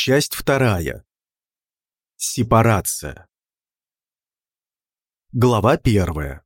Часть вторая. Сепарация. Глава первая.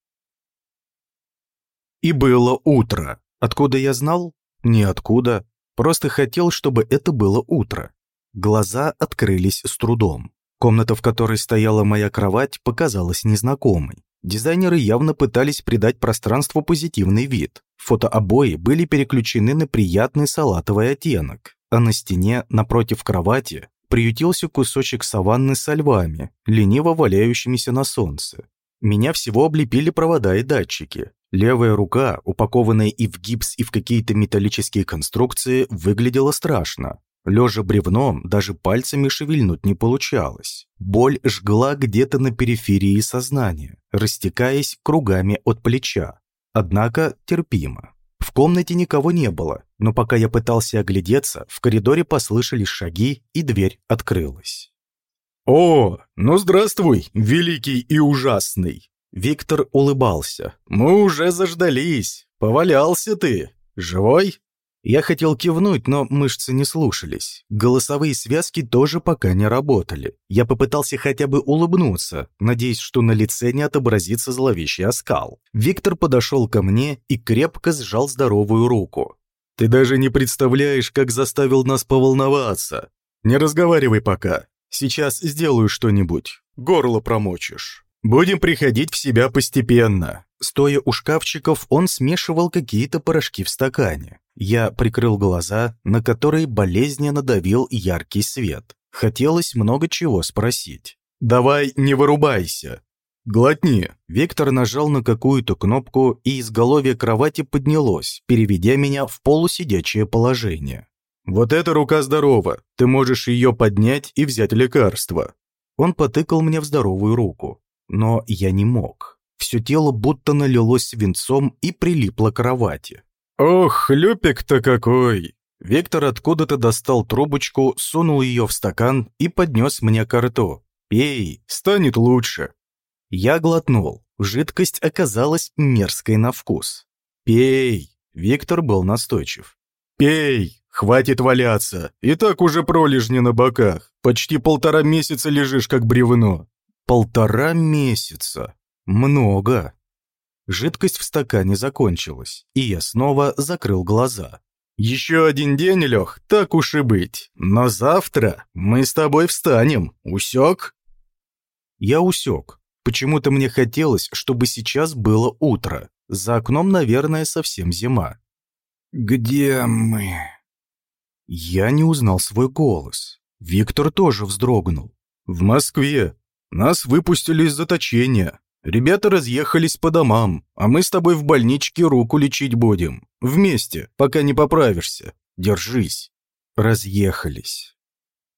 И было утро. Откуда я знал? Ниоткуда. Просто хотел, чтобы это было утро. Глаза открылись с трудом. Комната, в которой стояла моя кровать, показалась незнакомой. Дизайнеры явно пытались придать пространству позитивный вид. Фотообои были переключены на приятный салатовый оттенок, а на стене, напротив кровати, приютился кусочек саванны со львами, лениво валяющимися на солнце. Меня всего облепили провода и датчики. Левая рука, упакованная и в гипс, и в какие-то металлические конструкции, выглядела страшно. Лежа бревном, даже пальцами шевельнуть не получалось. Боль жгла где-то на периферии сознания, растекаясь кругами от плеча. Однако терпимо. В комнате никого не было, но пока я пытался оглядеться, в коридоре послышались шаги, и дверь открылась. «О, ну здравствуй, великий и ужасный!» Виктор улыбался. «Мы уже заждались. Повалялся ты. Живой?» Я хотел кивнуть, но мышцы не слушались. Голосовые связки тоже пока не работали. Я попытался хотя бы улыбнуться, надеясь, что на лице не отобразится зловещий оскал. Виктор подошел ко мне и крепко сжал здоровую руку. «Ты даже не представляешь, как заставил нас поволноваться. Не разговаривай пока. Сейчас сделаю что-нибудь. Горло промочишь. Будем приходить в себя постепенно». Стоя у шкафчиков, он смешивал какие-то порошки в стакане. Я прикрыл глаза, на которые болезненно давил яркий свет. Хотелось много чего спросить. «Давай не вырубайся!» «Глотни!» Виктор нажал на какую-то кнопку, и изголовье кровати поднялось, переведя меня в полусидячее положение. «Вот эта рука здорова, ты можешь ее поднять и взять лекарство». Он потыкал мне в здоровую руку, но я не мог. Все тело будто налилось свинцом и прилипло к кровати. «Ох, хлюпик-то какой!» Виктор откуда-то достал трубочку, сунул ее в стакан и поднес мне ко рту. «Пей, станет лучше». Я глотнул. Жидкость оказалась мерзкой на вкус. «Пей!» Виктор был настойчив. «Пей! Хватит валяться! И так уже пролежни на боках. Почти полтора месяца лежишь, как бревно». «Полтора месяца? Много!» Жидкость в стакане закончилась, и я снова закрыл глаза. «Еще один день, Лех, так уж и быть. Но завтра мы с тобой встанем. Усек?» Я усек. Почему-то мне хотелось, чтобы сейчас было утро. За окном, наверное, совсем зима. «Где мы?» Я не узнал свой голос. Виктор тоже вздрогнул. «В Москве. Нас выпустили из заточения. Ребята разъехались по домам, а мы с тобой в больничке руку лечить будем. Вместе, пока не поправишься. Держись». Разъехались.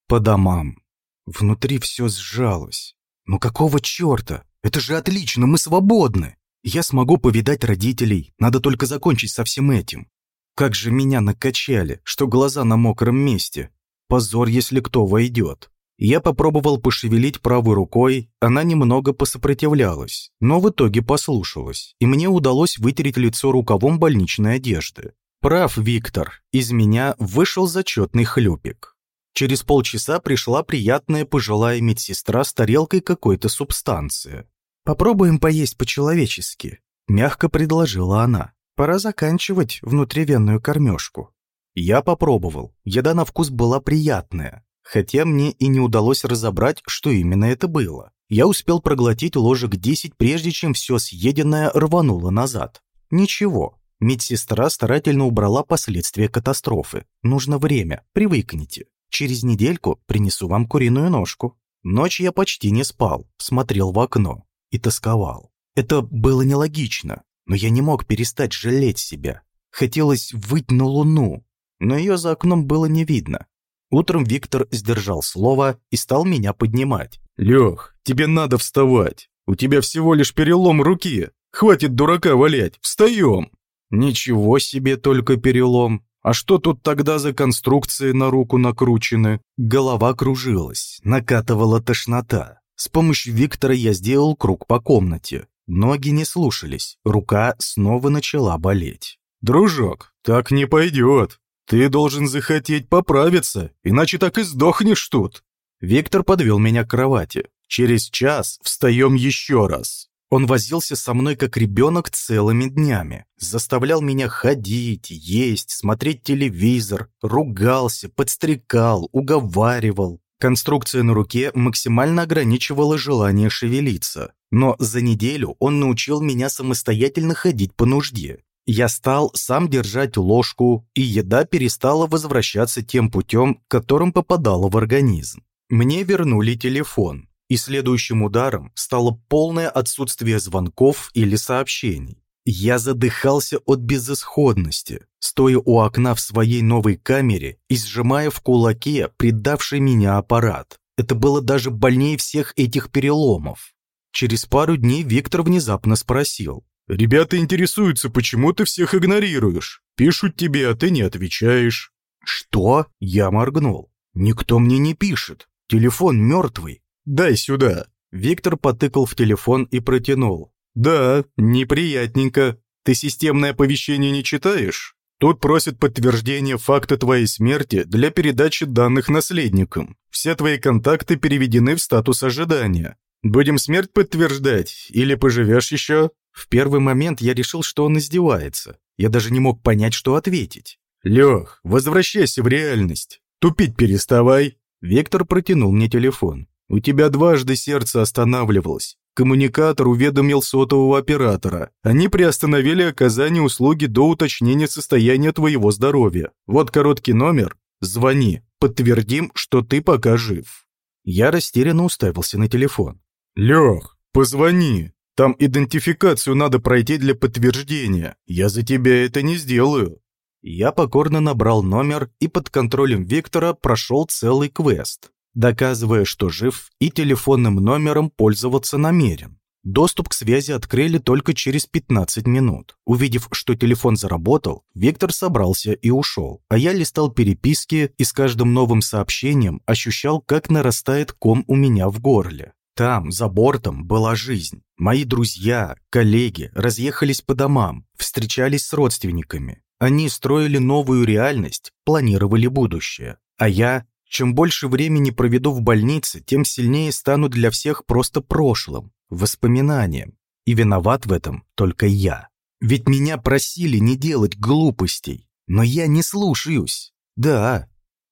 По домам. Внутри все сжалось. «Ну какого черта? Это же отлично, мы свободны! Я смогу повидать родителей, надо только закончить со всем этим. Как же меня накачали, что глаза на мокром месте. Позор, если кто войдет. Я попробовал пошевелить правой рукой, она немного посопротивлялась, но в итоге послушалась, и мне удалось вытереть лицо рукавом больничной одежды. Прав, Виктор, из меня вышел зачетный хлюпик. Через полчаса пришла приятная пожилая медсестра с тарелкой какой-то субстанции. «Попробуем поесть по-человечески», – мягко предложила она. «Пора заканчивать внутривенную кормежку». Я попробовал. Еда на вкус была приятная, хотя мне и не удалось разобрать, что именно это было. Я успел проглотить ложек 10, прежде чем все съеденное рвануло назад. Ничего, медсестра старательно убрала последствия катастрофы. Нужно время, привыкните. Через недельку принесу вам куриную ножку. Ночь я почти не спал, смотрел в окно и тосковал. Это было нелогично, но я не мог перестать жалеть себя. Хотелось выть на луну, но ее за окном было не видно. Утром Виктор сдержал слово и стал меня поднимать. «Лех, тебе надо вставать. У тебя всего лишь перелом руки. Хватит дурака валять. Встаем!» «Ничего себе только перелом. А что тут тогда за конструкции на руку накручены?» Голова кружилась, накатывала тошнота. С помощью Виктора я сделал круг по комнате. Ноги не слушались, рука снова начала болеть. «Дружок, так не пойдет. Ты должен захотеть поправиться, иначе так и сдохнешь тут. Виктор подвел меня к кровати. Через час встаем еще раз. Он возился со мной как ребенок целыми днями. Заставлял меня ходить, есть, смотреть телевизор, ругался, подстрекал, уговаривал. Конструкция на руке максимально ограничивала желание шевелиться. Но за неделю он научил меня самостоятельно ходить по нужде. Я стал сам держать ложку, и еда перестала возвращаться тем путем, которым попадала в организм. Мне вернули телефон, и следующим ударом стало полное отсутствие звонков или сообщений. Я задыхался от безысходности, стоя у окна в своей новой камере и сжимая в кулаке предавший меня аппарат. Это было даже больнее всех этих переломов. Через пару дней Виктор внезапно спросил. «Ребята интересуются, почему ты всех игнорируешь? Пишут тебе, а ты не отвечаешь». «Что?» Я моргнул. «Никто мне не пишет. Телефон мертвый. Дай сюда». Виктор потыкал в телефон и протянул. «Да, неприятненько. Ты системное оповещение не читаешь? Тут просят подтверждение факта твоей смерти для передачи данных наследникам. Все твои контакты переведены в статус ожидания. Будем смерть подтверждать или поживешь еще?» В первый момент я решил, что он издевается. Я даже не мог понять, что ответить. «Лех, возвращайся в реальность. Тупить переставай». Виктор протянул мне телефон. «У тебя дважды сердце останавливалось. Коммуникатор уведомил сотового оператора. Они приостановили оказание услуги до уточнения состояния твоего здоровья. Вот короткий номер. Звони. Подтвердим, что ты пока жив». Я растерянно уставился на телефон. «Лех, позвони. Там идентификацию надо пройти для подтверждения. Я за тебя это не сделаю». Я покорно набрал номер и под контролем Виктора прошел целый квест доказывая, что жив и телефонным номером пользоваться намерен. Доступ к связи открыли только через 15 минут. Увидев, что телефон заработал, Виктор собрался и ушел. А я листал переписки и с каждым новым сообщением ощущал, как нарастает ком у меня в горле. Там, за бортом, была жизнь. Мои друзья, коллеги разъехались по домам, встречались с родственниками. Они строили новую реальность, планировали будущее. А я чем больше времени проведу в больнице, тем сильнее стану для всех просто прошлым, воспоминанием. И виноват в этом только я. Ведь меня просили не делать глупостей, но я не слушаюсь. Да,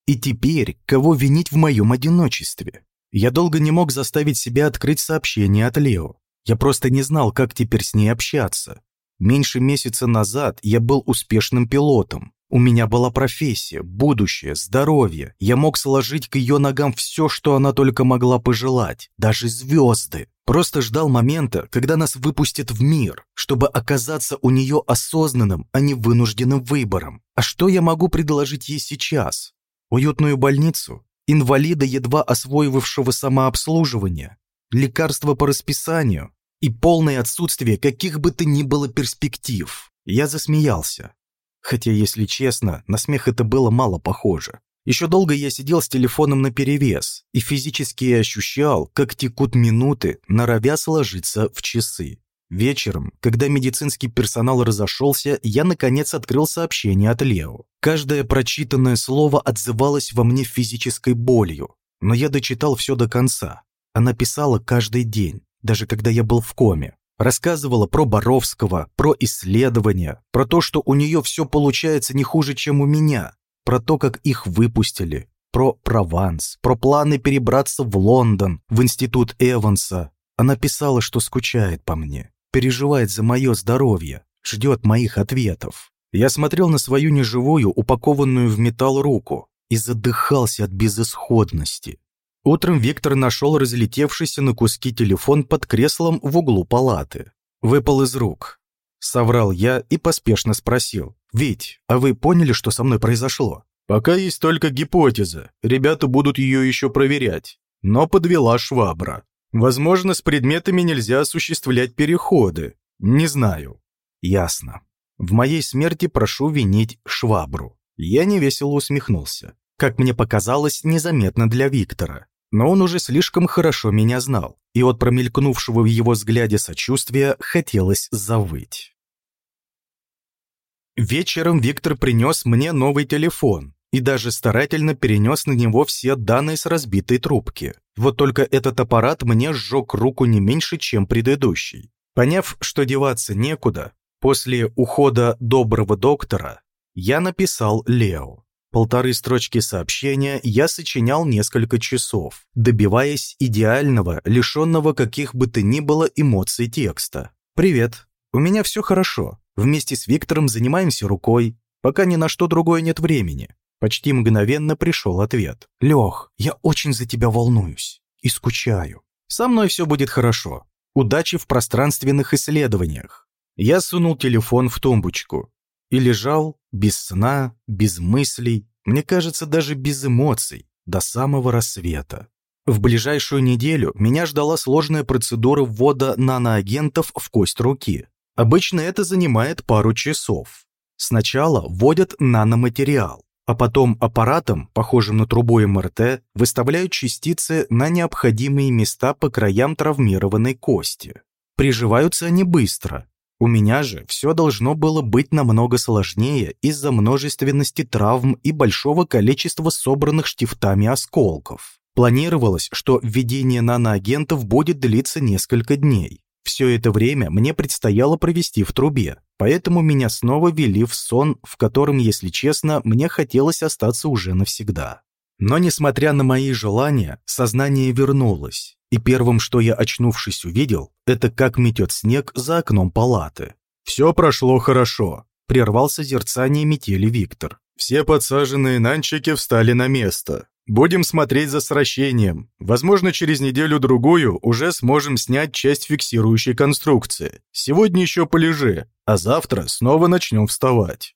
и теперь кого винить в моем одиночестве? Я долго не мог заставить себя открыть сообщение от Лео. Я просто не знал, как теперь с ней общаться. Меньше месяца назад я был успешным пилотом, у меня была профессия, будущее, здоровье. Я мог сложить к ее ногам все, что она только могла пожелать, даже звезды. Просто ждал момента, когда нас выпустят в мир, чтобы оказаться у нее осознанным, а не вынужденным выбором. А что я могу предложить ей сейчас? Уютную больницу? Инвалида, едва освоивавшего самообслуживание? Лекарства по расписанию? И полное отсутствие каких бы то ни было перспектив? Я засмеялся. Хотя, если честно, на смех это было мало похоже. Еще долго я сидел с телефоном наперевес и физически ощущал, как текут минуты, норовя сложиться в часы. Вечером, когда медицинский персонал разошелся, я наконец открыл сообщение от Лео. Каждое прочитанное слово отзывалось во мне физической болью, но я дочитал все до конца. Она писала каждый день, даже когда я был в коме. Рассказывала про Боровского, про исследования, про то, что у нее все получается не хуже, чем у меня, про то, как их выпустили, про Прованс, про планы перебраться в Лондон, в институт Эванса. Она писала, что скучает по мне, переживает за мое здоровье, ждет моих ответов. Я смотрел на свою неживую, упакованную в металл руку и задыхался от безысходности. Утром Виктор нашел разлетевшийся на куски телефон под креслом в углу палаты. Выпал из рук. Соврал я и поспешно спросил. «Вить, а вы поняли, что со мной произошло?» «Пока есть только гипотеза. Ребята будут ее еще проверять. Но подвела швабра. Возможно, с предметами нельзя осуществлять переходы. Не знаю». «Ясно. В моей смерти прошу винить швабру». Я невесело усмехнулся. Как мне показалось, незаметно для Виктора но он уже слишком хорошо меня знал, и от промелькнувшего в его взгляде сочувствия хотелось завыть. Вечером Виктор принес мне новый телефон и даже старательно перенес на него все данные с разбитой трубки. Вот только этот аппарат мне сжег руку не меньше, чем предыдущий. Поняв, что деваться некуда, после ухода доброго доктора я написал Лео. Полторы строчки сообщения я сочинял несколько часов, добиваясь идеального, лишенного каких бы то ни было эмоций текста. «Привет. У меня все хорошо. Вместе с Виктором занимаемся рукой, пока ни на что другое нет времени». Почти мгновенно пришел ответ. «Лех, я очень за тебя волнуюсь и скучаю. Со мной все будет хорошо. Удачи в пространственных исследованиях». Я сунул телефон в тумбочку, и лежал без сна, без мыслей, мне кажется, даже без эмоций, до самого рассвета. В ближайшую неделю меня ждала сложная процедура ввода наноагентов в кость руки. Обычно это занимает пару часов. Сначала вводят наноматериал, а потом аппаратом, похожим на трубу МРТ, выставляют частицы на необходимые места по краям травмированной кости. Приживаются они быстро, у меня же все должно было быть намного сложнее из-за множественности травм и большого количества собранных штифтами осколков. Планировалось, что введение наноагентов будет длиться несколько дней. Все это время мне предстояло провести в трубе, поэтому меня снова вели в сон, в котором, если честно, мне хотелось остаться уже навсегда. Но, несмотря на мои желания, сознание вернулось, и первым, что я, очнувшись, увидел, это как метет снег за окном палаты. «Все прошло хорошо», — прервал созерцание метели Виктор. «Все подсаженные нанчики встали на место. Будем смотреть за сращением. Возможно, через неделю-другую уже сможем снять часть фиксирующей конструкции. Сегодня еще полежи, а завтра снова начнем вставать».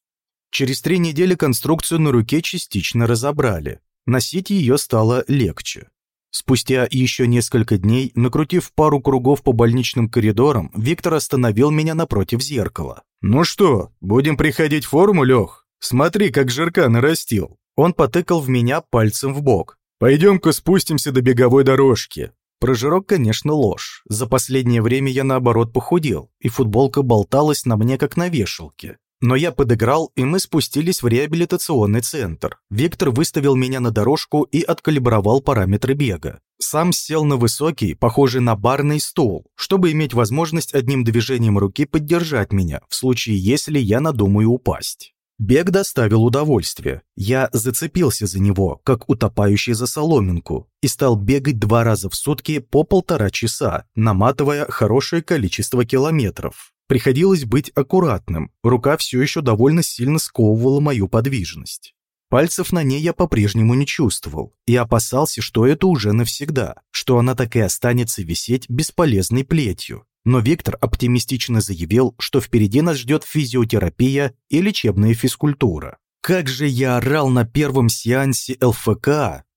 Через три недели конструкцию на руке частично разобрали. Носить ее стало легче. Спустя еще несколько дней, накрутив пару кругов по больничным коридорам, Виктор остановил меня напротив зеркала. «Ну что, будем приходить в форму, Лех? Смотри, как жирка нарастил». Он потыкал в меня пальцем в бок. «Пойдем-ка спустимся до беговой дорожки». Про жирок, конечно, ложь. За последнее время я, наоборот, похудел, и футболка болталась на мне, как на вешалке. Но я подыграл, и мы спустились в реабилитационный центр. Виктор выставил меня на дорожку и откалибровал параметры бега. Сам сел на высокий, похожий на барный стол, чтобы иметь возможность одним движением руки поддержать меня, в случае, если я надумаю упасть. Бег доставил удовольствие. Я зацепился за него, как утопающий за соломинку, и стал бегать два раза в сутки по полтора часа, наматывая хорошее количество километров. Приходилось быть аккуратным, рука все еще довольно сильно сковывала мою подвижность. Пальцев на ней я по-прежнему не чувствовал и опасался, что это уже навсегда, что она так и останется висеть бесполезной плетью. Но Виктор оптимистично заявил, что впереди нас ждет физиотерапия и лечебная физкультура. Как же я орал на первом сеансе ЛФК,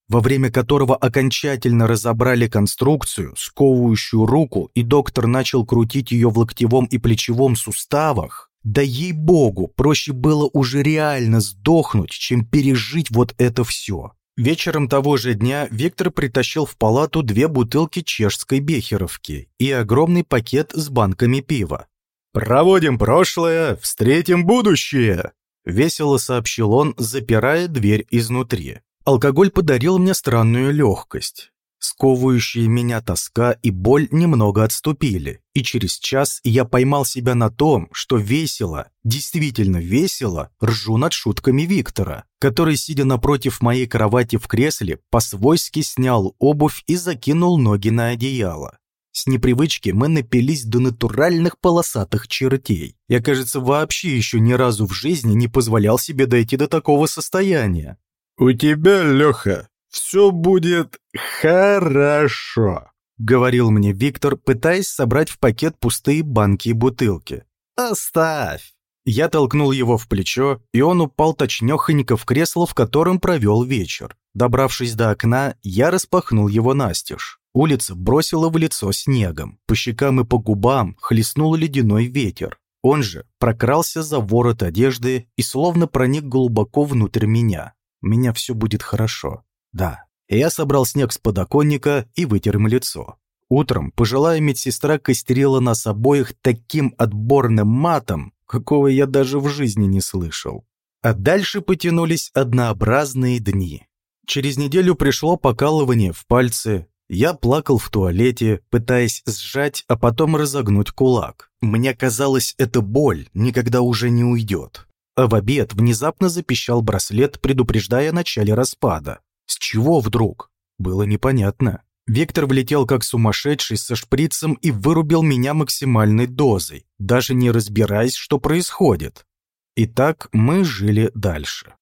во время которого окончательно разобрали конструкцию, сковывающую руку, и доктор начал крутить ее в локтевом и плечевом суставах, да ей-богу, проще было уже реально сдохнуть, чем пережить вот это все. Вечером того же дня Виктор притащил в палату две бутылки чешской бехеровки и огромный пакет с банками пива. «Проводим прошлое, встретим будущее!» — весело сообщил он, запирая дверь изнутри. Алкоголь подарил мне странную легкость. Сковывающие меня тоска и боль немного отступили, и через час я поймал себя на том, что весело, действительно весело, ржу над шутками Виктора, который, сидя напротив моей кровати в кресле, по-свойски снял обувь и закинул ноги на одеяло. С непривычки мы напились до натуральных полосатых чертей. Я, кажется, вообще еще ни разу в жизни не позволял себе дойти до такого состояния. «У тебя, Леха, все будет хорошо», — говорил мне Виктор, пытаясь собрать в пакет пустые банки и бутылки. «Оставь!» Я толкнул его в плечо, и он упал точнёхонько в кресло, в котором провел вечер. Добравшись до окна, я распахнул его настежь. Улица бросила в лицо снегом. По щекам и по губам хлестнул ледяной ветер. Он же прокрался за ворот одежды и словно проник глубоко внутрь меня меня все будет хорошо. Да. Я собрал снег с подоконника и вытер им лицо. Утром пожилая медсестра костерила нас обоих таким отборным матом, какого я даже в жизни не слышал. А дальше потянулись однообразные дни. Через неделю пришло покалывание в пальце, я плакал в туалете, пытаясь сжать, а потом разогнуть кулак. Мне казалось, эта боль никогда уже не уйдет. А в обед внезапно запищал браслет, предупреждая о начале распада. С чего вдруг? Было непонятно. Виктор влетел как сумасшедший со шприцем и вырубил меня максимальной дозой, даже не разбираясь, что происходит. И так мы жили дальше.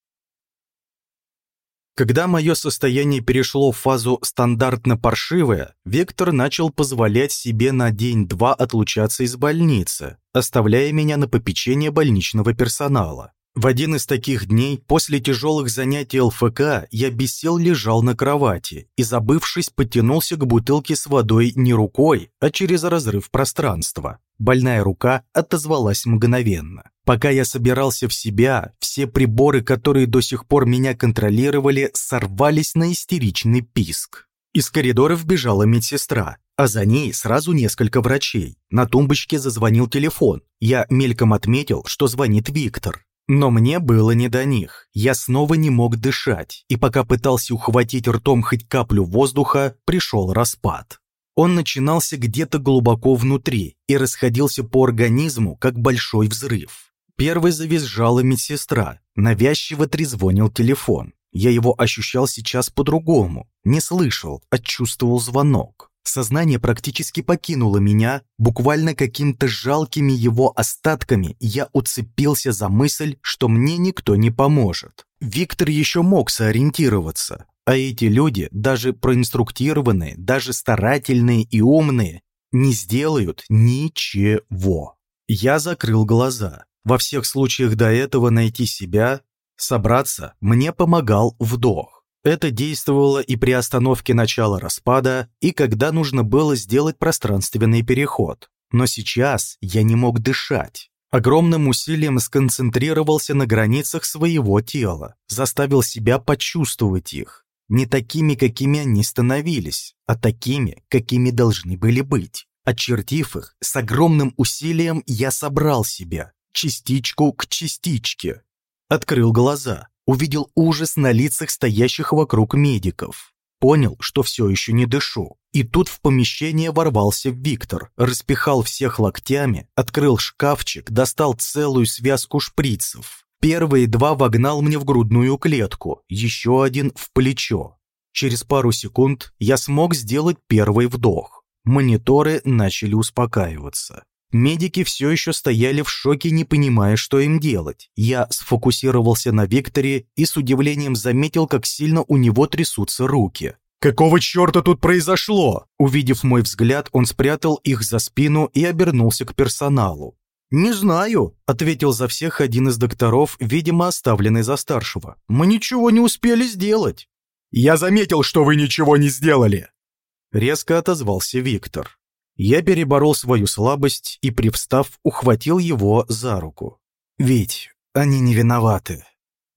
Когда мое состояние перешло в фазу стандартно паршивое, Виктор начал позволять себе на день-два отлучаться из больницы, оставляя меня на попечение больничного персонала. В один из таких дней, после тяжелых занятий ЛФК, я без лежал на кровати и, забывшись, потянулся к бутылке с водой не рукой, а через разрыв пространства. Больная рука отозвалась мгновенно. Пока я собирался в себя, все приборы, которые до сих пор меня контролировали, сорвались на истеричный писк. Из коридора вбежала медсестра, а за ней сразу несколько врачей. На тумбочке зазвонил телефон. Я мельком отметил, что звонит Виктор. Но мне было не до них. Я снова не мог дышать, и пока пытался ухватить ртом хоть каплю воздуха, пришел распад. Он начинался где-то глубоко внутри и расходился по организму, как большой взрыв. Первой завизжала медсестра, навязчиво трезвонил телефон. Я его ощущал сейчас по-другому, не слышал, а чувствовал звонок. Сознание практически покинуло меня, буквально каким-то жалкими его остатками я уцепился за мысль, что мне никто не поможет. Виктор еще мог сориентироваться, а эти люди, даже проинструктированные, даже старательные и умные, не сделают ничего. Я закрыл глаза. Во всех случаях до этого найти себя, собраться, мне помогал вдох. Это действовало и при остановке начала распада, и когда нужно было сделать пространственный переход. Но сейчас я не мог дышать. Огромным усилием сконцентрировался на границах своего тела, заставил себя почувствовать их. Не такими, какими они становились, а такими, какими должны были быть. Очертив их, с огромным усилием я собрал себя, частичку к частичке. Открыл глаза, увидел ужас на лицах стоящих вокруг медиков. Понял, что все еще не дышу. И тут в помещение ворвался Виктор, распихал всех локтями, открыл шкафчик, достал целую связку шприцев. Первые два вогнал мне в грудную клетку, еще один в плечо. Через пару секунд я смог сделать первый вдох. Мониторы начали успокаиваться. Медики все еще стояли в шоке, не понимая, что им делать. Я сфокусировался на Викторе и с удивлением заметил, как сильно у него трясутся руки. «Какого черта тут произошло?» Увидев мой взгляд, он спрятал их за спину и обернулся к персоналу. «Не знаю», — ответил за всех один из докторов, видимо, оставленный за старшего. «Мы ничего не успели сделать». «Я заметил, что вы ничего не сделали», — резко отозвался Виктор. Я переборол свою слабость и, привстав, ухватил его за руку. «Ведь они не виноваты.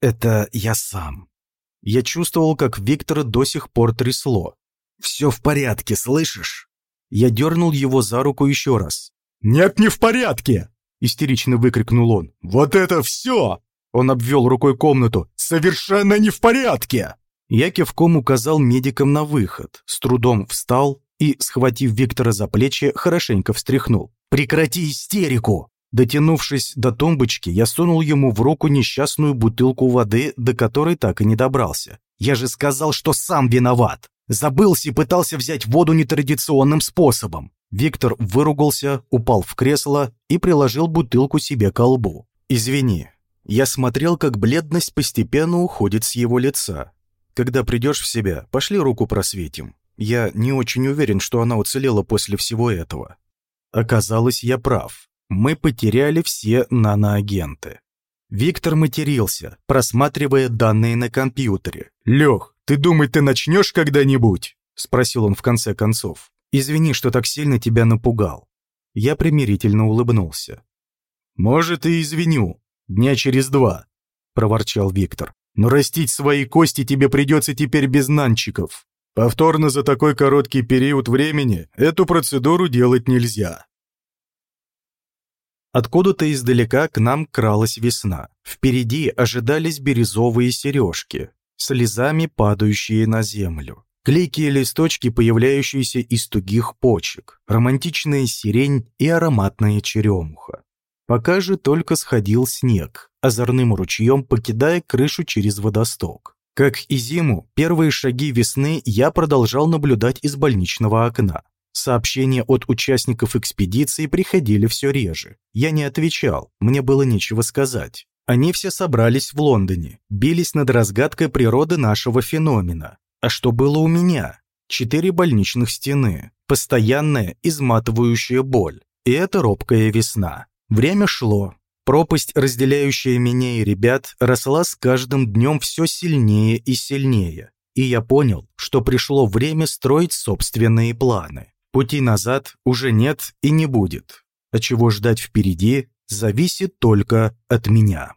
Это я сам». Я чувствовал, как Виктора до сих пор трясло. «Все в порядке, слышишь?» Я дернул его за руку еще раз. «Нет, не в порядке!» Истерично выкрикнул он. «Вот это все!» Он обвел рукой комнату. «Совершенно не в порядке!» Я кивком указал медикам на выход, с трудом встал и, схватив Виктора за плечи, хорошенько встряхнул. «Прекрати истерику!» Дотянувшись до тумбочки, я сунул ему в руку несчастную бутылку воды, до которой так и не добрался. «Я же сказал, что сам виноват! Забылся и пытался взять воду нетрадиционным способом!» Виктор выругался, упал в кресло и приложил бутылку себе к лбу. «Извини». Я смотрел, как бледность постепенно уходит с его лица. «Когда придешь в себя, пошли руку просветим. Я не очень уверен, что она уцелела после всего этого. Оказалось, я прав. Мы потеряли все наноагенты. Виктор матерился, просматривая данные на компьютере. «Лех, ты думай, ты начнешь когда-нибудь?» — спросил он в конце концов. «Извини, что так сильно тебя напугал». Я примирительно улыбнулся. «Может, и извиню. Дня через два», — проворчал Виктор. «Но растить свои кости тебе придется теперь без нанчиков. Повторно за такой короткий период времени эту процедуру делать нельзя. Откуда-то издалека к нам кралась весна. Впереди ожидались бирюзовые сережки, слезами падающие на землю. Клейкие листочки, появляющиеся из тугих почек, романтичная сирень и ароматная черемуха. Пока же только сходил снег, озорным ручьем покидая крышу через водосток. Как и зиму, первые шаги весны я продолжал наблюдать из больничного окна. Сообщения от участников экспедиции приходили все реже. Я не отвечал, мне было нечего сказать. Они все собрались в Лондоне, бились над разгадкой природы нашего феномена, а что было у меня? Четыре больничных стены, постоянная изматывающая боль. И это робкая весна. Время шло. Пропасть, разделяющая меня и ребят, росла с каждым днем все сильнее и сильнее. И я понял, что пришло время строить собственные планы. Пути назад уже нет и не будет. А чего ждать впереди, зависит только от меня.